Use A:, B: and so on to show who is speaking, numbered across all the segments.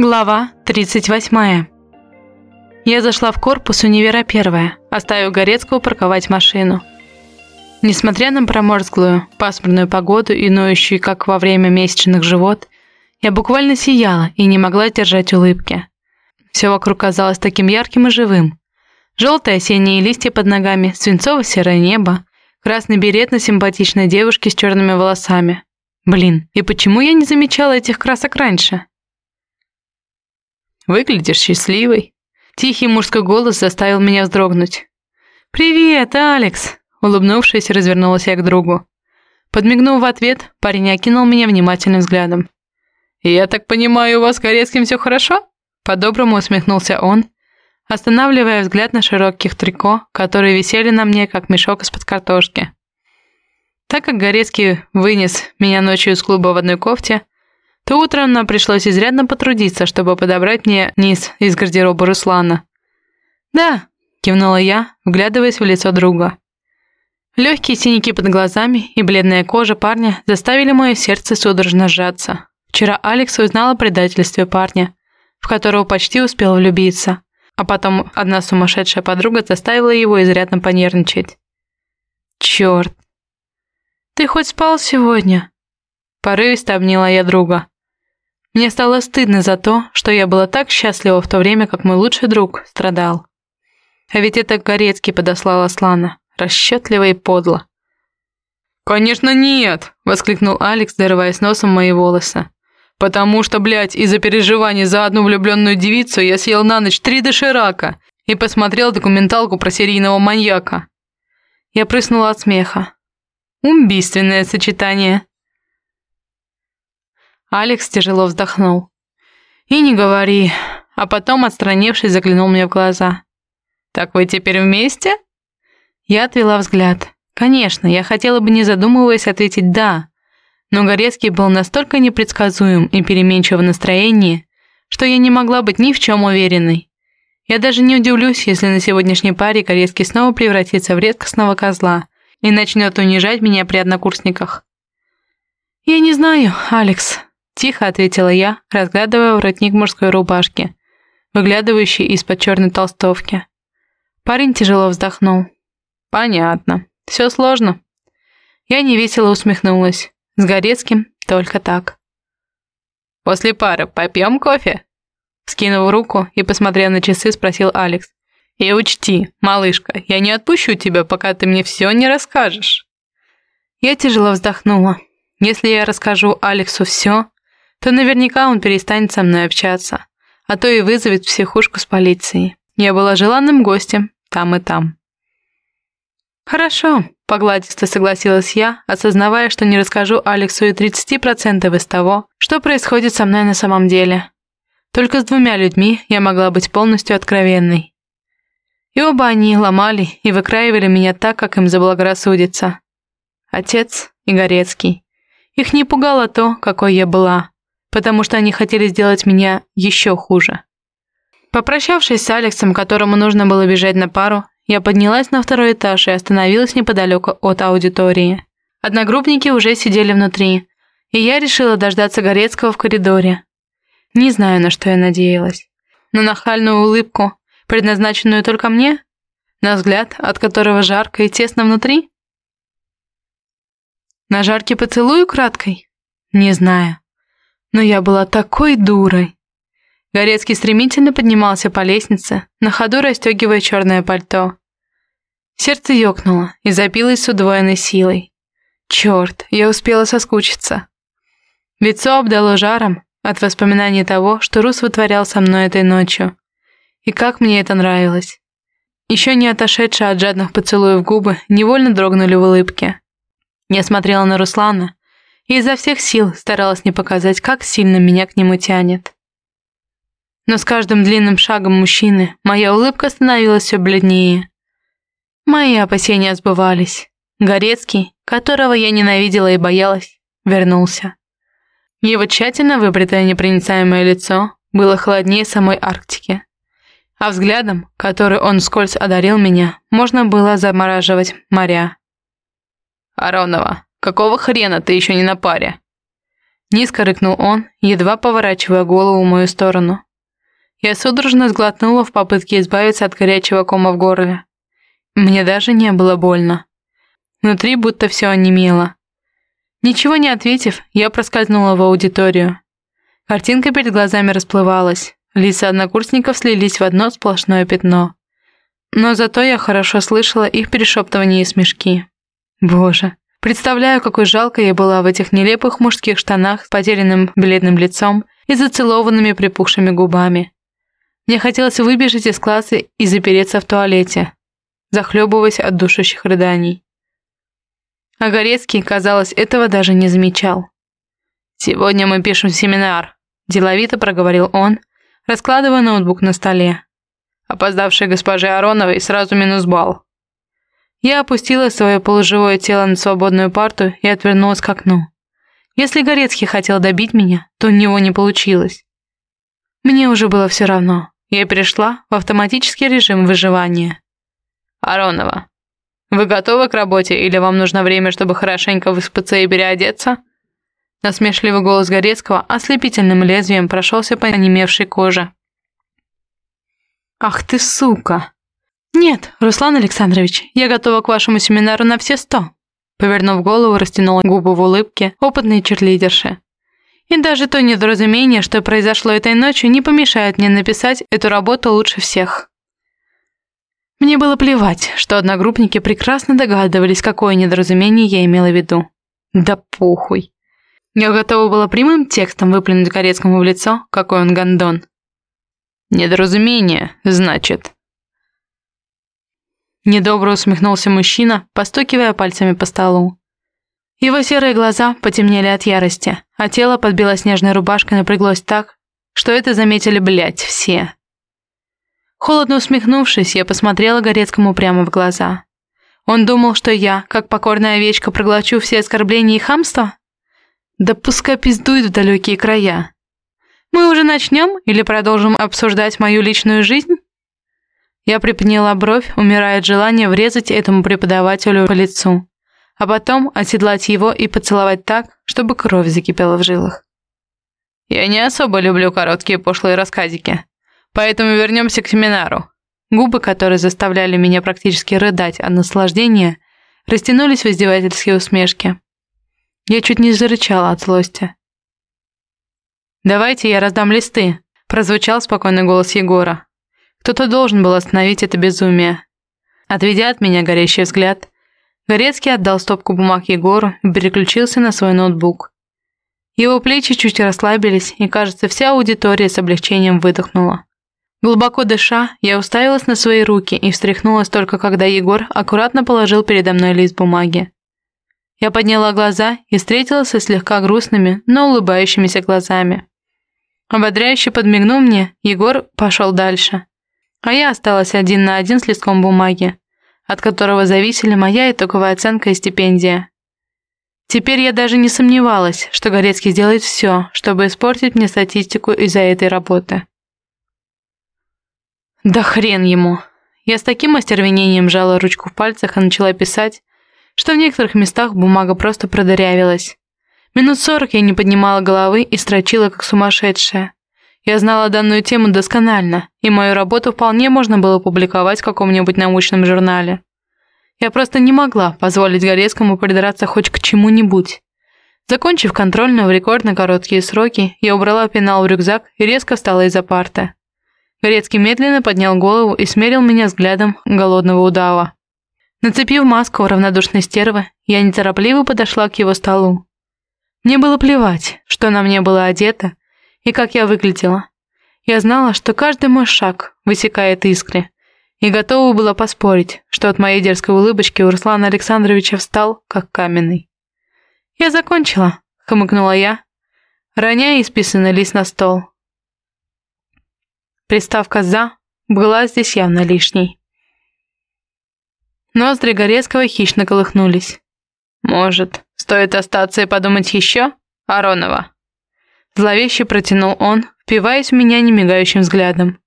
A: Глава 38. Я зашла в корпус универа первая, оставив Горецкого парковать машину. Несмотря на проморзглую, пасмурную погоду и ноющую, как во время месячных живот, я буквально сияла и не могла держать улыбки. Все вокруг казалось таким ярким и живым. Желтые осенние листья под ногами, свинцово-серое небо, красный берет на симпатичной девушке с черными волосами. Блин, и почему я не замечала этих красок раньше?
B: Выглядишь счастливой».
A: Тихий мужской голос заставил меня вздрогнуть. «Привет, Алекс!» Улыбнувшись, развернулась я к другу. Подмигнув в ответ, парень окинул меня внимательным взглядом.
B: «Я так понимаю, у вас с Горецким все хорошо?»
A: По-доброму усмехнулся он, останавливая взгляд на широких трико, которые висели на мне, как мешок из-под картошки. Так как Горецкий вынес меня ночью из клуба в одной кофте, то утром нам пришлось изрядно потрудиться, чтобы подобрать мне низ из гардероба Руслана. «Да», — кивнула я, вглядываясь в лицо друга. Легкие синяки под глазами и бледная кожа парня заставили мое сердце судорожно сжаться. Вчера Алекс узнал о предательстве парня, в которого почти успел влюбиться, а потом одна сумасшедшая подруга заставила его изрядно понервничать. «Черт! Ты хоть спал сегодня?» Порывисто обняла я друга. Мне стало стыдно за то, что я была так счастлива в то время, как мой лучший друг страдал. А ведь это Горецкий подослал Аслана, расчетливо и подло.
B: «Конечно нет!» – воскликнул Алекс, зарываясь носом мои волосы. «Потому что, блядь, из-за переживаний за одну влюбленную девицу я съел на ночь три доширака и посмотрел документалку про серийного маньяка».
A: Я прыснула от смеха. Убийственное сочетание. Алекс тяжело вздохнул. «И не говори», а потом, отстранившись, заглянул мне в глаза.
B: «Так вы теперь вместе?»
A: Я отвела взгляд. Конечно, я хотела бы, не задумываясь, ответить «да», но Горецкий был настолько непредсказуем и переменчив в настроении, что я не могла быть ни в чем уверенной. Я даже не удивлюсь, если на сегодняшней паре Горецкий снова превратится в редкостного козла и начнет унижать меня при однокурсниках. «Я не знаю, Алекс», Тихо ответила я, разглядывая воротник мужской рубашки, выглядывающий из-под черной толстовки. Парень тяжело вздохнул.
B: «Понятно.
A: Все сложно». Я невесело усмехнулась. С Горецким только так.
B: «После пары попьем кофе?»
A: Скинув руку и посмотрев на часы, спросил Алекс.
B: «И учти, малышка, я не отпущу тебя, пока ты мне все не расскажешь».
A: Я тяжело вздохнула. Если я расскажу Алексу все, то наверняка он перестанет со мной общаться, а то и вызовет психушку с полицией. Я была желанным гостем там и там. «Хорошо», — погладисто согласилась я, осознавая, что не расскажу Алексу и 30% из того, что происходит со мной на самом деле. Только с двумя людьми я могла быть полностью откровенной. И оба они ломали и выкраивали меня так, как им заблагорассудится. Отец и Горецкий. Их не пугало то, какой я была потому что они хотели сделать меня еще хуже. Попрощавшись с Алексом, которому нужно было бежать на пару, я поднялась на второй этаж и остановилась неподалеку от аудитории. Одногруппники уже сидели внутри, и я решила дождаться Горецкого в коридоре. Не знаю, на что я надеялась. На нахальную улыбку, предназначенную только мне? На взгляд, от которого жарко и тесно внутри? На жаркий поцелуй краткой? Не знаю. Но я была такой дурой. Горецкий стремительно поднимался по лестнице, на ходу расстегивая черное пальто. Сердце ёкнуло и запилось с удвоенной силой. Черт, я успела соскучиться. Лицо обдало жаром от воспоминаний того, что Рус вытворял со мной этой ночью. И как мне это нравилось. Еще не отошедшие от жадных поцелуев губы невольно дрогнули в улыбке. Я смотрела на Руслана, и изо всех сил старалась не показать, как сильно меня к нему тянет. Но с каждым длинным шагом мужчины моя улыбка становилась все бледнее. Мои опасения сбывались. Горецкий, которого я ненавидела и боялась, вернулся. Его тщательно выбритое непроницаемое лицо было холоднее самой Арктики. А взглядом, который он вскользь одарил меня, можно было замораживать моря.
B: «Аронова, Какого хрена ты еще не на паре?»
A: Низко рыкнул он, едва поворачивая голову в мою сторону. Я судорожно сглотнула в попытке избавиться от горячего кома в горле. Мне даже не было больно. Внутри будто все онемело. Ничего не ответив, я проскользнула в аудиторию. Картинка перед глазами расплывалась. Лица однокурсников слились в одно сплошное пятно. Но зато я хорошо слышала их перешептывания и смешки. Боже, представляю, какой жалкой я была в этих нелепых мужских штанах с потерянным бледным лицом и зацелованными припухшими губами. Мне хотелось выбежать из класса и запереться в туалете, захлебываясь от душащих рыданий. А Горецкий, казалось, этого даже не замечал. «Сегодня мы пишем семинар», – деловито проговорил он, раскладывая ноутбук на столе. Опоздавшей госпоже Ароновой сразу минус балл. Я опустила свое полуживое тело на свободную парту и отвернулась к окну. Если Горецкий хотел добить меня, то у него не получилось. Мне уже было все равно. Я перешла в автоматический режим выживания. «Аронова, вы готовы к работе или вам нужно время, чтобы хорошенько выспаться и переодеться?» Насмешливый голос Горецкого ослепительным лезвием прошелся по онемевшей коже. «Ах ты сука!» «Нет, Руслан Александрович, я готова к вашему семинару на все сто!» Повернув голову, растянула губы в улыбке опытной черлидерши. И даже то недоразумение, что произошло этой ночью, не помешает мне написать эту работу лучше всех. Мне было плевать, что одногруппники прекрасно догадывались, какое недоразумение я имела в виду. Да похуй. Я готова была прямым текстом выплюнуть Корецкому в лицо, какой он гондон. «Недоразумение, значит». Недобро усмехнулся мужчина, постукивая пальцами по столу. Его серые глаза потемнели от ярости, а тело под белоснежной рубашкой напряглось так, что это заметили, блядь, все. Холодно усмехнувшись, я посмотрела Горецкому прямо в глаза. Он думал, что я, как покорная овечка, проглочу все оскорбления и хамства? Да пускай пиздует в далекие края. Мы уже начнем или продолжим обсуждать мою личную жизнь? Я приподняла бровь, умирая от желания врезать этому преподавателю по лицу а потом оседлать его и поцеловать так, чтобы кровь закипела в жилах. Я не особо люблю короткие пошлые рассказики, поэтому вернемся к семинару. Губы, которые заставляли меня практически рыдать от наслаждения, растянулись в издевательские усмешки. Я чуть не зарычала от злости. «Давайте я раздам листы», – прозвучал спокойный голос Егора. Кто-то должен был остановить это безумие. Отведя от меня горящий взгляд, Горецкий отдал стопку бумаг Егору и переключился на свой ноутбук. Его плечи чуть расслабились, и, кажется, вся аудитория с облегчением выдохнула. Глубоко дыша, я уставилась на свои руки и встряхнулась только когда Егор аккуратно положил передо мной лист бумаги. Я подняла глаза и встретилась со слегка грустными, но улыбающимися глазами. Ободряюще подмигнув мне, Егор пошел дальше. А я осталась один на один с листком бумаги, от которого зависели моя итоговая оценка и стипендия. Теперь я даже не сомневалась, что Горецкий сделает все, чтобы испортить мне статистику из-за этой работы. Да хрен ему. Я с таким остервенением жала ручку в пальцах и начала писать, что в некоторых местах бумага просто продырявилась. Минут сорок я не поднимала головы и строчила как сумасшедшая. Я знала данную тему досконально, и мою работу вполне можно было публиковать в каком-нибудь научном журнале. Я просто не могла позволить Горецкому придраться хоть к чему-нибудь. Закончив контрольную в рекордно короткие сроки, я убрала пенал в рюкзак и резко встала из-за парты. Горецкий медленно поднял голову и смерил меня взглядом голодного удава. Нацепив маску равнодушной стервы, я неторопливо подошла к его столу. Мне было плевать, что на мне было одето, и как я выглядела. Я знала, что каждый мой шаг высекает искры, и готова была поспорить, что от моей дерзкой улыбочки у Руслана Александровича встал, как каменный. «Я закончила», — хмыкнула я, роняя исписанный лист на стол. Приставка «за» была здесь явно лишней. Ноздри Горецкого хищно колыхнулись. «Может, стоит остаться и подумать еще, Аронова?» Зловеще протянул он, впиваясь в меня немигающим взглядом.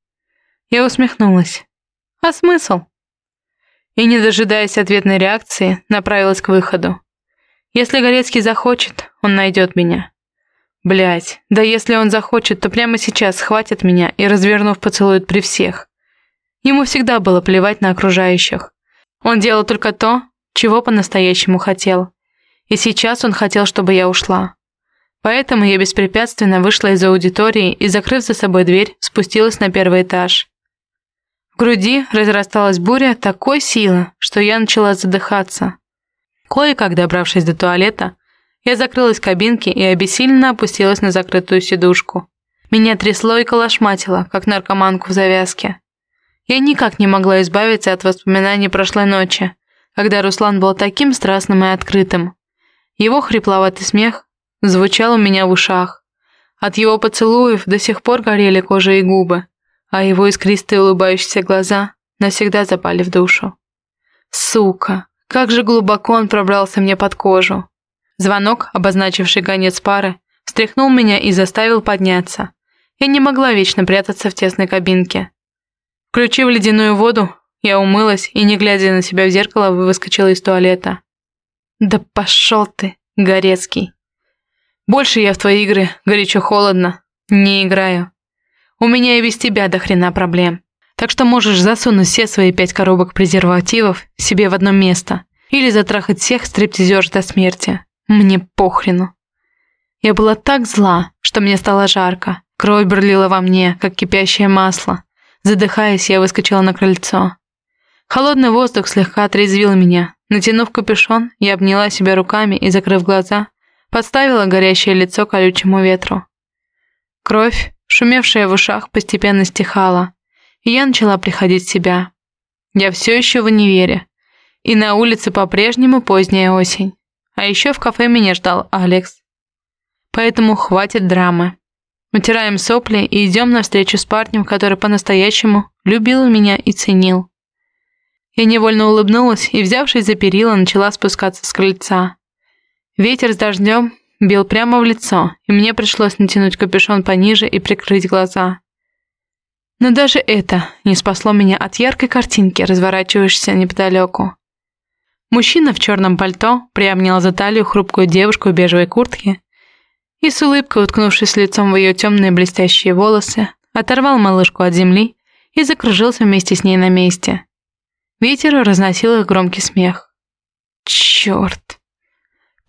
A: Я усмехнулась. А смысл? И, не дожидаясь ответной реакции, направилась к выходу. Если Горецкий захочет, он найдет меня. Блять, да если он захочет, то прямо сейчас схватит меня и, развернув, поцелует при всех. Ему всегда было плевать на окружающих. Он делал только то, чего по-настоящему хотел. И сейчас он хотел, чтобы я ушла. Поэтому я беспрепятственно вышла из аудитории и, закрыв за собой дверь, спустилась на первый этаж. В груди разрасталась буря такой силы, что я начала задыхаться. Кое-как добравшись до туалета, я закрылась в кабинке и обессиленно опустилась на закрытую сидушку. Меня трясло и колошматило, как наркоманку в завязке. Я никак не могла избавиться от воспоминаний прошлой ночи, когда Руслан был таким страстным и открытым. Его хрипловатый смех звучал у меня в ушах. От его поцелуев до сих пор горели кожа и губы, а его искристые улыбающиеся глаза навсегда запали в душу. Сука, как же глубоко он пробрался мне под кожу. Звонок, обозначивший конец пары, встряхнул меня и заставил подняться. Я не могла вечно прятаться в тесной кабинке. Включив ледяную воду, я умылась и, не глядя на себя в зеркало, выскочила из туалета. «Да пошел ты, Горецкий!» «Больше я в твои игры, горячо-холодно, не играю. У меня и без тебя до хрена проблем. Так что можешь засунуть все свои пять коробок презервативов себе в одно место или затрахать всех стриптизерш до смерти. Мне похрену. Я была так зла, что мне стало жарко. Кровь бурлила во мне, как кипящее масло. Задыхаясь, я выскочила на крыльцо. Холодный воздух слегка отрезвил меня. Натянув капюшон, я обняла себя руками и, закрыв глаза, подставила горящее лицо колючему ветру. Кровь, шумевшая в ушах, постепенно стихала, и я начала приходить в себя. Я все еще в универе, и на улице по-прежнему поздняя осень. А еще в кафе меня ждал Алекс. Поэтому хватит драмы. Утираем сопли и идем на встречу с парнем, который по-настоящему любил меня и ценил. Я невольно улыбнулась и, взявшись за перила, начала спускаться с крыльца. Ветер с дождем бил прямо в лицо, и мне пришлось натянуть капюшон пониже и прикрыть глаза. Но даже это не спасло меня от яркой картинки, разворачивающейся неподалеку. Мужчина в черном пальто приобнял за талию хрупкую девушку в бежевой куртке и с улыбкой, уткнувшись лицом в ее темные блестящие волосы, оторвал малышку от земли и закружился вместе с ней на месте. Ветер разносил их громкий смех. Черт!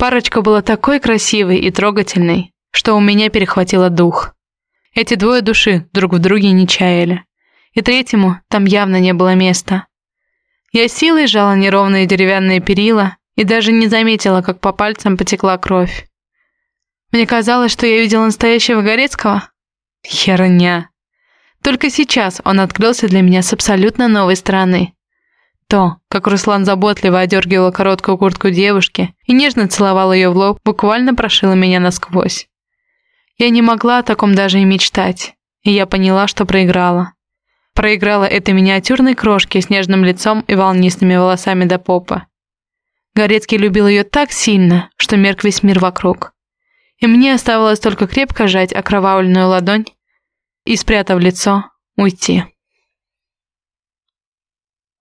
A: Парочка была такой красивой и трогательной, что у меня перехватило дух. Эти двое души друг в друге не чаяли. И третьему там явно не было места. Я силой жала неровные деревянные перила и даже не заметила, как по пальцам потекла кровь. Мне казалось, что я видела настоящего Горецкого. Херня. Только сейчас он открылся для меня с абсолютно новой стороны. То, как Руслан заботливо одергивал короткую куртку девушки и нежно целовал ее в лоб, буквально прошило меня насквозь. Я не могла о таком даже и мечтать, и я поняла, что проиграла. Проиграла этой миниатюрной крошке с нежным лицом и волнистыми волосами до попа. Горецкий любил ее так сильно, что мерк весь мир вокруг. И мне оставалось только крепко сжать окровавленную ладонь и, спрятав лицо, уйти.